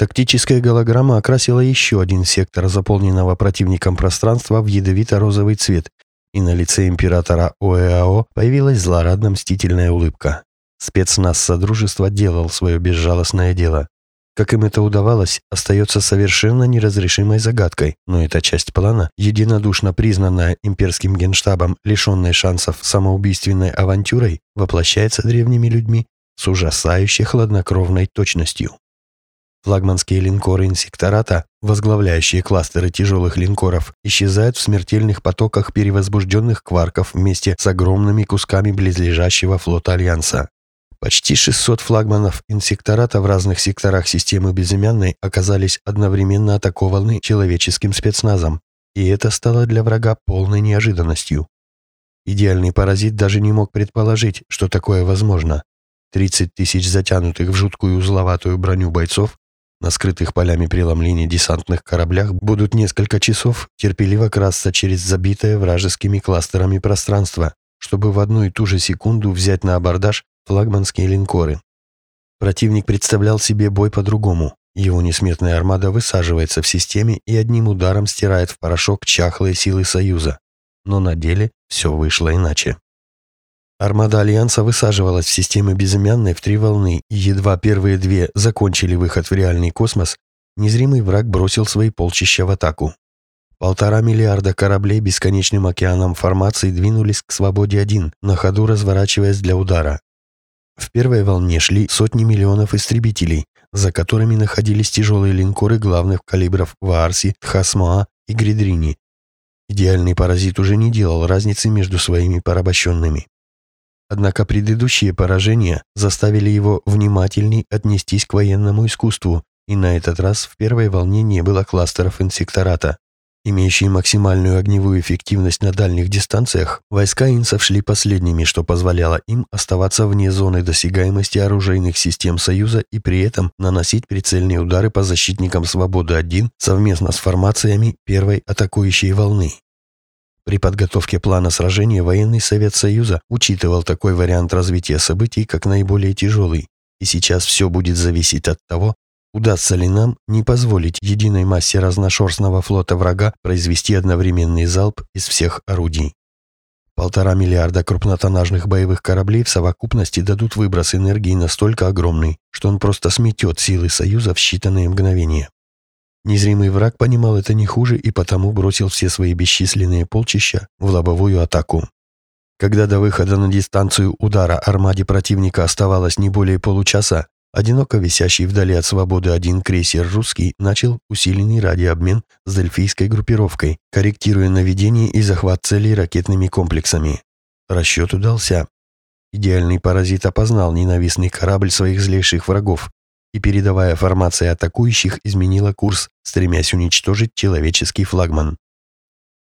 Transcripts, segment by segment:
Тактическая голограмма окрасила еще один сектор заполненного противником пространства в ядовито-розовый цвет, и на лице императора ОЭАО появилась злорадно-мстительная улыбка. Спецназ Содружества делал свое безжалостное дело. Как им это удавалось, остается совершенно неразрешимой загадкой, но эта часть плана, единодушно признанная имперским генштабом, лишенной шансов самоубийственной авантюрой, воплощается древними людьми с ужасающей хладнокровной точностью. Флагманские линкоры инсектората, возглавляющие кластеры тяжелых линкоров, исчезают в смертельных потоках перевозбужденных кварков вместе с огромными кусками близлежащего флота Альянса. Почти 600 флагманов инсектората в разных секторах системы Безымянной оказались одновременно атакованы человеческим спецназом, и это стало для врага полной неожиданностью. Идеальный паразит даже не мог предположить, что такое возможно. 30 тысяч затянутых в жуткую узловатую броню бойцов на скрытых полями преломления десантных кораблях будут несколько часов терпеливо красться через забитое вражескими кластерами пространство, чтобы в одну и ту же секунду взять на абордаж флагманские линкоры. Противник представлял себе бой по-другому. Его несметная армада высаживается в системе и одним ударом стирает в порошок чахлые силы Союза. Но на деле все вышло иначе. Армада Альянса высаживалась в системе безымянной в три волны, и едва первые две закончили выход в реальный космос, незримый враг бросил свои полчища в атаку. Полтора миллиарда кораблей бесконечным океаном формации двинулись к свободе-1, на ходу разворачиваясь для удара. В первой волне шли сотни миллионов истребителей, за которыми находились тяжелые линкоры главных калибров Ваарси, Тхасмоа и Гридрини. Идеальный паразит уже не делал разницы между своими порабощенными. Однако предыдущие поражения заставили его внимательней отнестись к военному искусству, и на этот раз в первой волне не было кластеров инсектората. Имеющие максимальную огневую эффективность на дальних дистанциях, войска инсов шли последними, что позволяло им оставаться вне зоны досягаемости оружейных систем Союза и при этом наносить прицельные удары по защитникам Свободы-1 совместно с формациями первой атакующей волны. При подготовке плана сражения Военный Совет Союза учитывал такой вариант развития событий как наиболее тяжелый, и сейчас все будет зависеть от того, удастся ли нам не позволить единой массе разношерстного флота врага произвести одновременный залп из всех орудий. Полтора миллиарда крупнотоннажных боевых кораблей в совокупности дадут выброс энергии настолько огромный, что он просто сметет силы Союза в считанные мгновения. Незримый враг понимал это не хуже и потому бросил все свои бесчисленные полчища в лобовую атаку. Когда до выхода на дистанцию удара армаде противника оставалось не более получаса, одиноко висящий вдали от свободы один крейсер «Русский» начал усиленный радиообмен с дельфийской группировкой, корректируя наведение и захват целей ракетными комплексами. Расчет удался. Идеальный паразит опознал ненавистный корабль своих злейших врагов и, передавая формации атакующих, изменила курс, стремясь уничтожить человеческий флагман.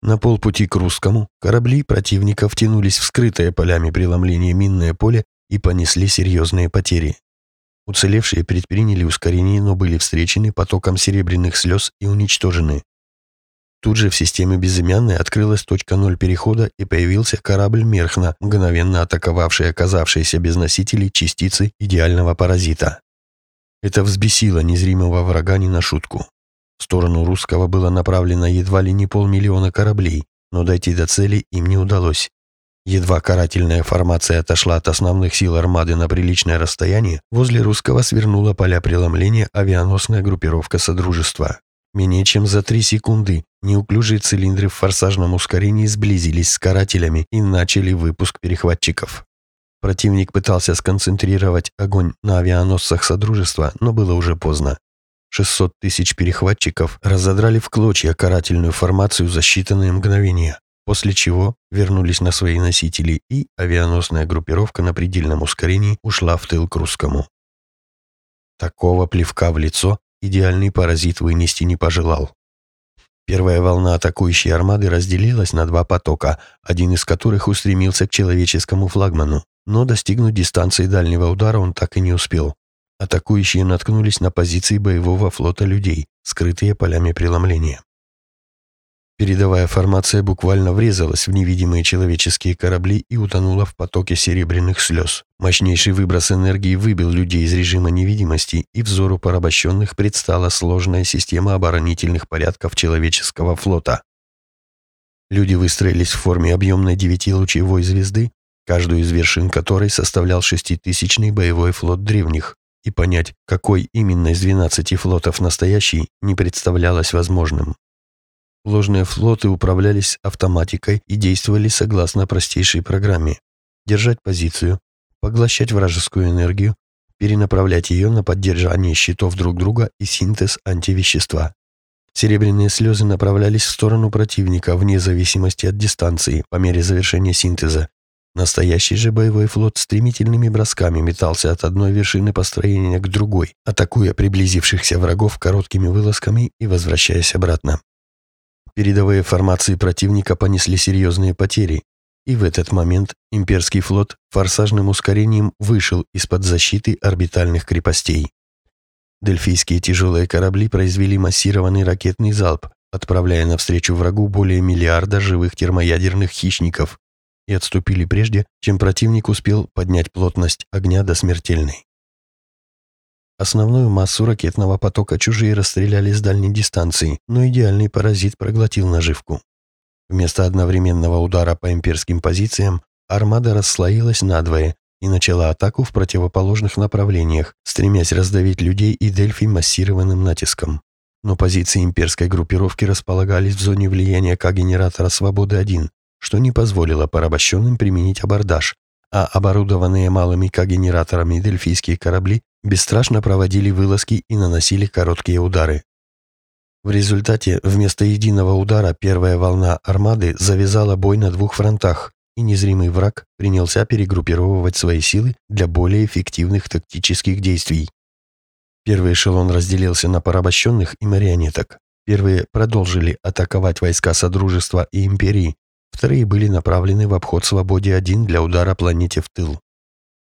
На полпути к русскому корабли противника втянулись в скрытое полями преломления минное поле и понесли серьезные потери. Уцелевшие предприняли ускорение, но были встречены потоком серебряных слез и уничтожены. Тут же в системе безымянной открылась точка ноль перехода и появился корабль Мерхна, мгновенно атаковавший оказавшиеся без носителей частицы идеального паразита. Это взбесило незримого врага не на шутку. В сторону русского было направлено едва ли не полмиллиона кораблей, но дойти до цели им не удалось. Едва карательная формация отошла от основных сил армады на приличное расстояние, возле русского свернула поля преломления авианосная группировка Содружества. Менее чем за три секунды неуклюжие цилиндры в форсажном ускорении сблизились с карателями и начали выпуск перехватчиков. Противник пытался сконцентрировать огонь на авианосцах Содружества, но было уже поздно. 600 тысяч перехватчиков разодрали в клочья карательную формацию за считанные мгновения, после чего вернулись на свои носители и авианосная группировка на предельном ускорении ушла в тыл к русскому. Такого плевка в лицо идеальный паразит вынести не пожелал. Первая волна атакующей армады разделилась на два потока, один из которых устремился к человеческому флагману но достигнуть дистанции дальнего удара он так и не успел. Атакующие наткнулись на позиции боевого флота людей, скрытые полями преломления. Передовая формация буквально врезалась в невидимые человеческие корабли и утонула в потоке серебряных слез. Мощнейший выброс энергии выбил людей из режима невидимости, и взору порабощенных предстала сложная система оборонительных порядков человеческого флота. Люди выстроились в форме объемной девятилучевой звезды, каждую из вершин которой составлял шеститысячный боевой флот древних, и понять, какой именно из 12 флотов настоящий, не представлялось возможным. Ложные флоты управлялись автоматикой и действовали согласно простейшей программе. Держать позицию, поглощать вражескую энергию, перенаправлять ее на поддержание щитов друг друга и синтез антивещества. Серебряные слезы направлялись в сторону противника вне зависимости от дистанции по мере завершения синтеза. Настоящий же боевой флот стремительными бросками метался от одной вершины построения к другой, атакуя приблизившихся врагов короткими вылазками и возвращаясь обратно. Передовые формации противника понесли серьезные потери, и в этот момент имперский флот форсажным ускорением вышел из-под защиты орбитальных крепостей. Дельфийские тяжелые корабли произвели массированный ракетный залп, отправляя навстречу врагу более миллиарда живых термоядерных хищников, и отступили прежде, чем противник успел поднять плотность огня до смертельной. Основную массу ракетного потока чужие расстреляли с дальней дистанции, но идеальный паразит проглотил наживку. Вместо одновременного удара по имперским позициям армада расслоилась надвое и начала атаку в противоположных направлениях, стремясь раздавить людей и Дельфи массированным натиском. Но позиции имперской группировки располагались в зоне влияния К-генератора «Свободы-1», что не позволило порабощенным применить абордаж, а оборудованные малыми К-генераторами дельфийские корабли бесстрашно проводили вылазки и наносили короткие удары. В результате вместо единого удара первая волна армады завязала бой на двух фронтах, и незримый враг принялся перегруппировывать свои силы для более эффективных тактических действий. Первый эшелон разделился на порабощенных и марионеток. Первые продолжили атаковать войска Содружества и Империи, вторые были направлены в обход Свободе-1 для удара планете в тыл.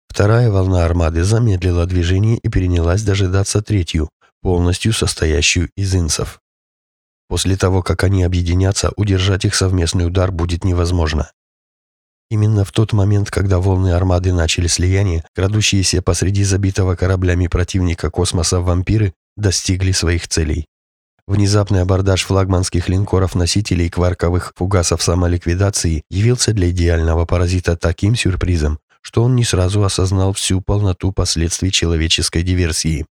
Вторая волна армады замедлила движение и перенялась дожидаться третью, полностью состоящую из инсов. После того, как они объединятся, удержать их совместный удар будет невозможно. Именно в тот момент, когда волны армады начали слияние, крадущиеся посреди забитого кораблями противника космоса вампиры достигли своих целей. Внезапный абордаж флагманских линкоров-носителей кварковых фугасов самоликвидации явился для идеального паразита таким сюрпризом, что он не сразу осознал всю полноту последствий человеческой диверсии.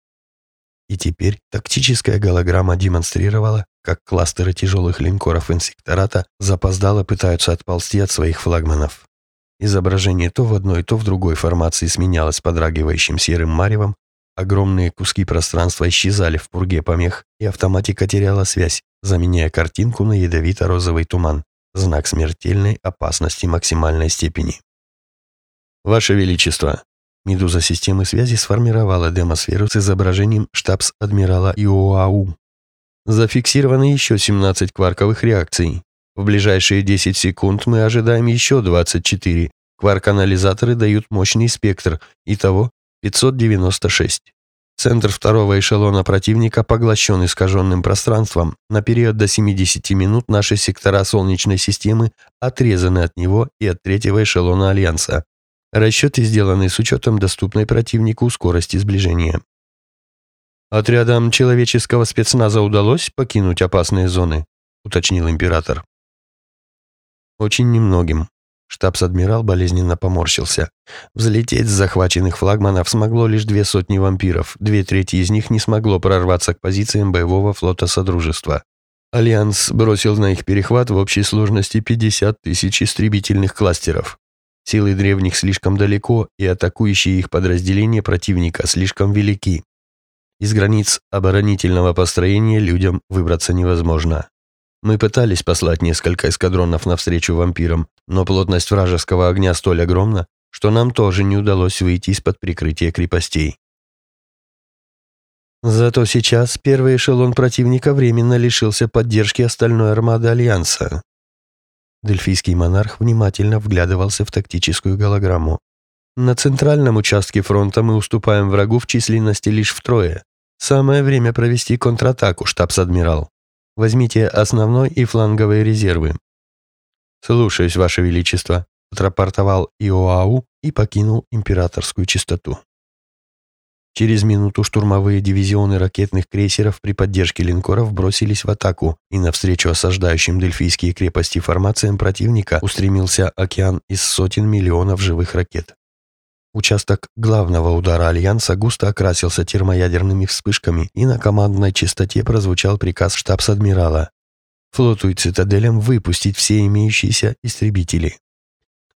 И теперь тактическая голограмма демонстрировала, как кластеры тяжелых линкоров инсектората запоздало пытаются отползти от своих флагманов. Изображение то в одной, то в другой формации сменялось подрагивающим серым маревом, огромные куски пространства исчезали в пурге помех, и автоматика теряла связь, заменяя картинку на ядовито-розовый туман, знак смертельной опасности максимальной степени. «Ваше Величество!» Медуза системы связи сформировала демосферу с изображением штабс-адмирала ИОАУ. Зафиксированы еще 17 кварковых реакций. В ближайшие 10 секунд мы ожидаем еще 24. Кварк-анализаторы дают мощный спектр, итого 596. Центр второго эшелона противника поглощен искаженным пространством. На период до 70 минут наши сектора Солнечной системы отрезаны от него и от третьего эшелона Альянса. Расчеты сделаны с учетом доступной противнику скорости сближения. «Отрядам человеческого спецназа удалось покинуть опасные зоны?» — уточнил император. «Очень немногим». Штабс-адмирал болезненно поморщился. Взлететь с захваченных флагманов смогло лишь две сотни вампиров, две трети из них не смогло прорваться к позициям боевого флота Содружества. Альянс бросил на их перехват в общей сложности 50 тысяч истребительных кластеров. Силы древних слишком далеко, и атакующие их подразделения противника слишком велики. Из границ оборонительного построения людям выбраться невозможно. Мы пытались послать несколько эскадронов навстречу вампирам, но плотность вражеского огня столь огромна, что нам тоже не удалось выйти из-под прикрытия крепостей. Зато сейчас первый эшелон противника временно лишился поддержки остальной армады Альянса. Дельфийский монарх внимательно вглядывался в тактическую голограмму. На центральном участке фронта мы уступаем врагу в численности лишь втрое. Самое время провести контратаку, штабс-адмирал. Возьмите основной и фланговые резервы». «Слушаюсь, Ваше Величество», — отрапортовал Иоау и покинул императорскую чистоту. Через минуту штурмовые дивизионы ракетных крейсеров при поддержке линкоров бросились в атаку, и навстречу осаждающим дельфийские крепости формациям противника устремился океан из сотен миллионов живых ракет. Участок главного удара Альянса густо окрасился термоядерными вспышками, и на командной частоте прозвучал приказ штабс-адмирала флоту и цитаделям выпустить все имеющиеся истребители.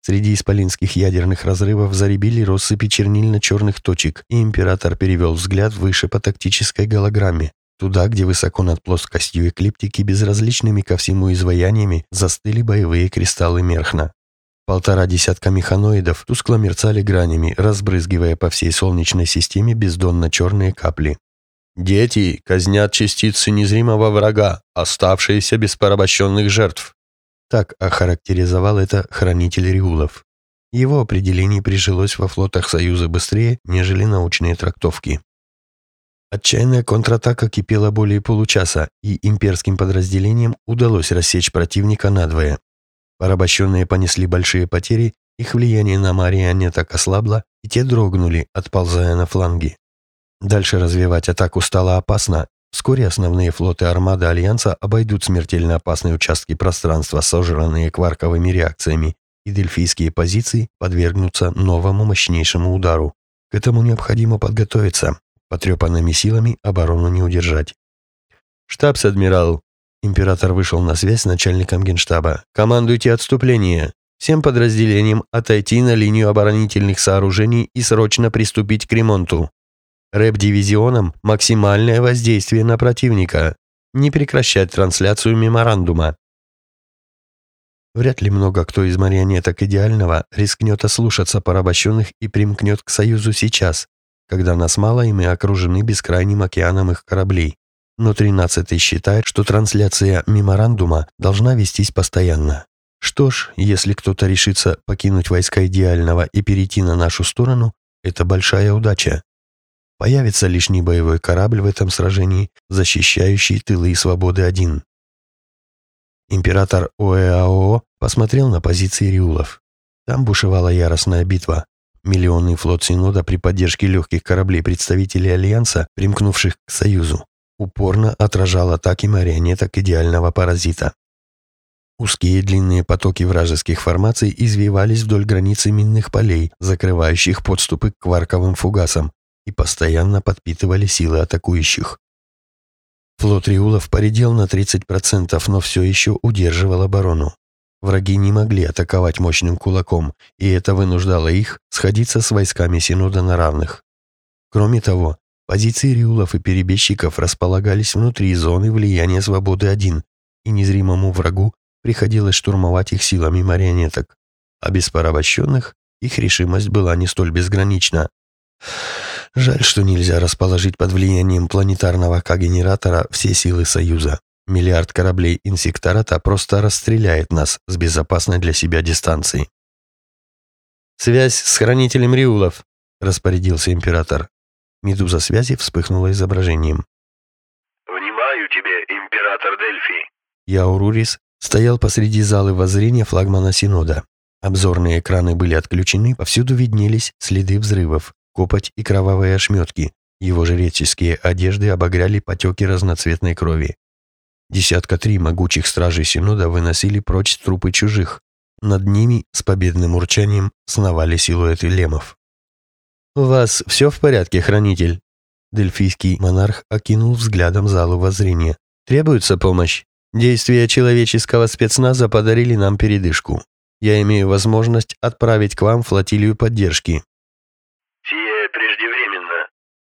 Среди исполинских ядерных разрывов заребили россыпи чернильно-черных точек, и император перевел взгляд выше по тактической голограмме, туда, где высоко над плоскостью эклиптики безразличными ко всему изваяниями застыли боевые кристаллы Мерхна. Полтора десятка механоидов тускло мерцали гранями, разбрызгивая по всей Солнечной системе бездонно-черные капли. «Дети казнят частицы незримого врага, оставшиеся без порабощенных жертв», так охарактеризовал это хранитель Риулов. Его определение прижилось во флотах Союза быстрее, нежели научные трактовки. Отчаянная контратака кипела более получаса, и имперским подразделениям удалось рассечь противника надвое. Порабощенные понесли большие потери, их влияние на марионеток ослабло, и те дрогнули, отползая на фланги. Дальше развивать атаку стало опасно, Вскоре основные флоты армады Альянса обойдут смертельно опасные участки пространства, сожранные кварковыми реакциями, и дельфийские позиции подвергнутся новому мощнейшему удару. К этому необходимо подготовиться. Потрепанными силами оборону не удержать. «Штабс-адмирал!» Император вышел на связь с начальником генштаба. «Командуйте отступление! Всем подразделениям отойти на линию оборонительных сооружений и срочно приступить к ремонту. Рэп-дивизионам максимальное воздействие на противника. Не прекращать трансляцию меморандума. Вряд ли много кто из марионеток идеального рискнет ослушаться порабощенных и примкнет к Союзу сейчас, когда нас мало и мы окружены бескрайним океаном их кораблей. Но 13-й считает, что трансляция меморандума должна вестись постоянно. Что ж, если кто-то решится покинуть войска идеального и перейти на нашу сторону, это большая удача. Появится лишний боевой корабль в этом сражении, защищающий тылы и свободы один. Император ОЭАО посмотрел на позиции Риулов. Там бушевала яростная битва. Миллионный флот Синода при поддержке легких кораблей представителей Альянса, примкнувших к Союзу, упорно отражал атаки марионеток идеального паразита. Узкие длинные потоки вражеских формаций извивались вдоль границы минных полей, закрывающих подступы к кварковым фугасам, и постоянно подпитывали силы атакующих. Флот Риулов поредел на 30%, но все еще удерживал оборону. Враги не могли атаковать мощным кулаком, и это вынуждало их сходиться с войсками Синода на равных. Кроме того, позиции Риулов и перебежчиков располагались внутри зоны влияния Свободы-1, и незримому врагу приходилось штурмовать их силами марионеток. А без порабощенных их решимость была не столь безгранична. Жаль, что нельзя расположить под влиянием планетарного К-генератора все силы Союза. Миллиард кораблей инсектората просто расстреляет нас с безопасной для себя дистанции. «Связь с хранителем Риулов», — распорядился император. Медуза связи вспыхнула изображением. «Внимаю тебе, император Дельфи!» Яурурис стоял посреди залы воззрения флагмана Синода. Обзорные экраны были отключены, повсюду виднелись следы взрывов копоть и кровавые ошметки. Его жреческие одежды обогряли потеки разноцветной крови. Десятка три могучих стражей Синода выносили прочь трупы чужих. Над ними с победным урчанием сновали силуэты лемов. «У вас все в порядке, хранитель?» Дельфийский монарх окинул взглядом залу воззрения. «Требуется помощь? Действия человеческого спецназа подарили нам передышку. Я имею возможность отправить к вам флотилию поддержки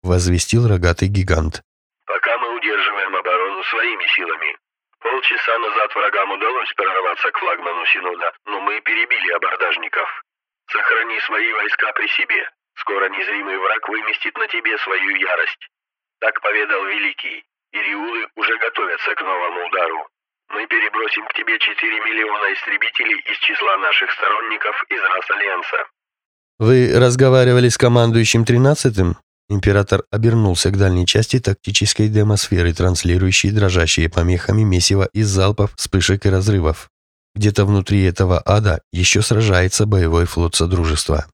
возвестил рогатый гигант. «Пока мы удерживаем оборону своими силами. Полчаса назад врагам удалось прорваться к флагману Синода, но мы перебили абордажников. Сохрани свои войска при себе. Скоро незримый враг выместит на тебе свою ярость. Так поведал Великий. Ириулы уже готовятся к новому удару. Мы перебросим к тебе 4 миллиона истребителей из числа наших сторонников из рас Альянса. Вы разговаривали с командующим тринадцатым? Император обернулся к дальней части тактической демосферы, транслирующей дрожащие помехами месиво из залпов, вспышек и разрывов. Где-то внутри этого ада еще сражается боевой флот Содружества.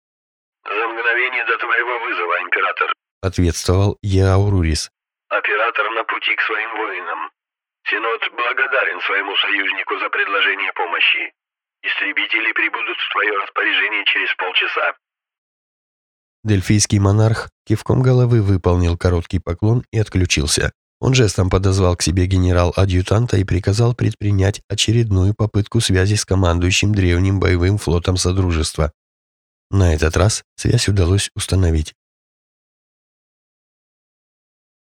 «За мгновение до твоего вызова, Император», — ответствовал Яурурис. «Оператор на пути к своим воинам. Синод благодарен своему союзнику за предложение помощи. Истребители прибудут в твое распоряжение через полчаса». Дельфийский монарх кивком головы выполнил короткий поклон и отключился. Он жестом подозвал к себе генерал-адъютанта и приказал предпринять очередную попытку связи с командующим древним боевым флотом Содружества. На этот раз связь удалось установить.